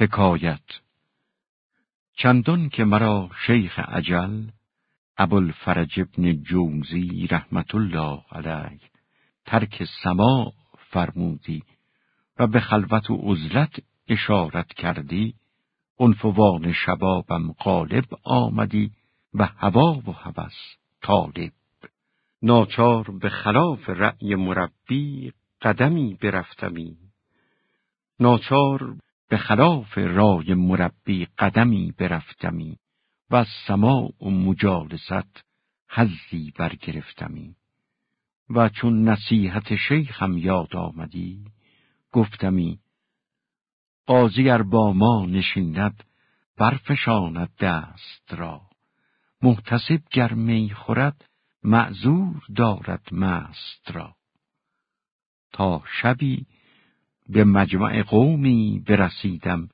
حکایت. چندان که مرا شیخ عجل ابوالفرج ابن جوزی رحمت الله علیه ترک سما فرمودی و به خلوت و عزلت اشارت کردی عنفوان شبابم غالب آمدی و هوا و هوس طالب. ناچار به خلاف رأی مربی قدمی برفتمی. ناچار به خلاف رای مربی قدمی برفتمی و از سماع و مجالست حزی برگرفتمی. و چون نصیحت شیخم یاد آمدی گفتمی قاضی ار با ما نشیند برفشاند دست را. محتسب گر می خورد معذور دارد مست را. تا شبی به مجمع قومی برسیدم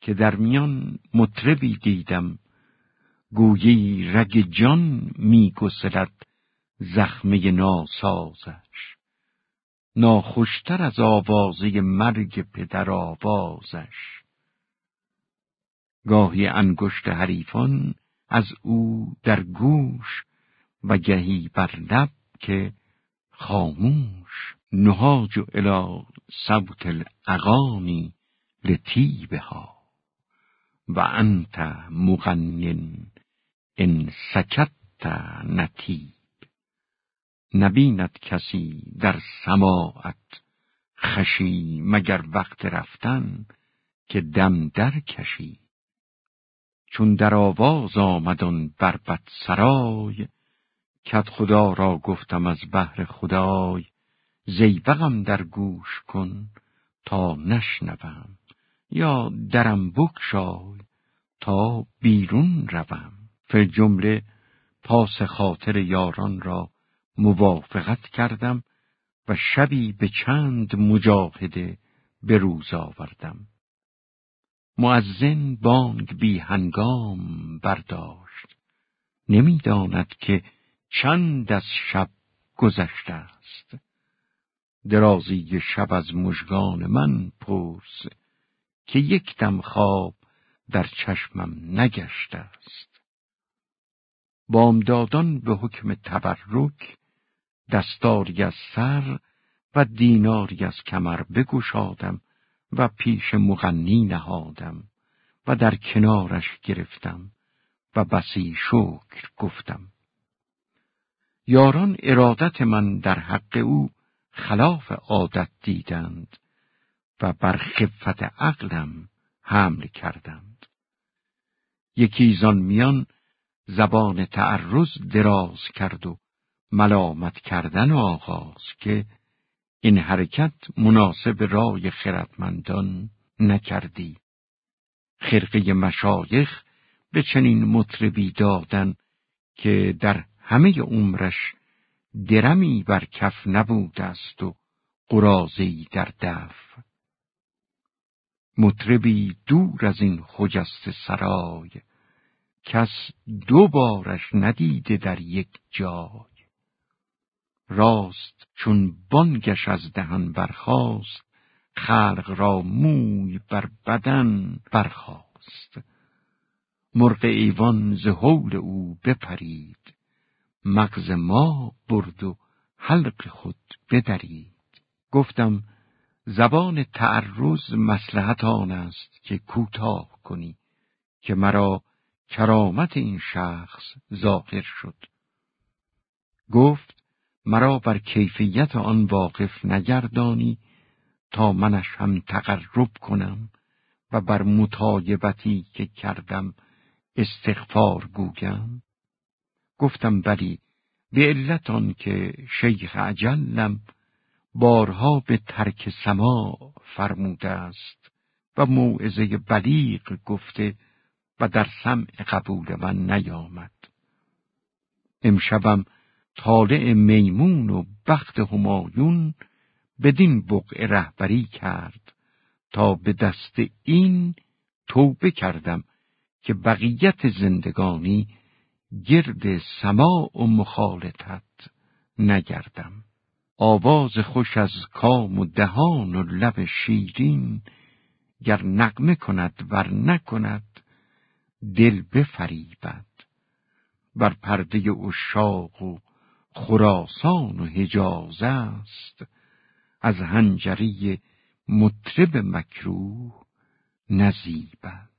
که در میان مطربی دیدم. گویی رگ جان می گسلد زخمه ناسازش. ناخوشتر از آوازه مرگ پدر آوازش. گاهی انگشت حریفان از او در گوش و گهی بر لب که خاموش نهاج الی صوت الاغانی لطیبها و انت مغنین ان سکت نتیب نبیند کسی در سماعت خشی مگر وقت رفتن که دم در کشی. چون در آواز آمدن بر بد سرای کت خدا را گفتم از بهر خدای زیبقم در گوش کن تا نشنوم یا درم بکشای تا بیرون روم فر جمله پاس خاطر یاران را موافقت کردم و شبی به چند مجاهده به روز آوردم. معزن بانگ بی هنگام برداشت. نمی‌داند که چند از شب گذشته است. درازی شب از مژگان من پرس که یک دم خواب در چشمم نگشته است. بامدادان به حکم تبرک دستاری از سر و دیناری از کمر بگشادم و پیش مغنی نهادم و در کنارش گرفتم و بسی شکر گفتم. یاران ارادت من در حق او خلاف عادت دیدند و بر خفت عقلم حمل کردند. یکی زان میان زبان تعرض دراز کرد و ملامت کردن آغاز که این حرکت مناسب رای خردمندان نکردی. خرقه مشایخ به چنین مطربی دادن که در همه عمرش درمی بر کف نبود است و قرازی در دف. مطربی دور از این خجست سرای کس دو بارش ندیده در یک جای. راست چون بانگش از دهن برخاست خلق را موی بر بدن برخاست. مرغ ایوان ز او بپرید. مغز ما برد و حلق خود بدرید. گفتم زبان تعرض مسلحت آن است که کوتاه کنی که مرا کرامت این شخص ظاهر شد. گفت مرا بر کیفیت آن واقف نگردانی تا منش هم تقرب کنم و بر مطایبتی که کردم استغفار گویم. گفتم بلی به علت که شیخ عجلم بارها به ترک سما فرموده است و موعظه بلیغ گفته و در سمع قبول من نیامد. امشبم طالع میمون و بخت همایون بدین بقع رهبری کرد تا به دست این توبه کردم که بقیت زندگانی گرد سما و مخالطت نگردم. آواز خوش از کام و دهان و لب شیرین گر نقمه کند ور نکند دل بفریبد. بر پرده اشاق و خراسان و حجاز است از هنجری مطرب مکروه نزیبد.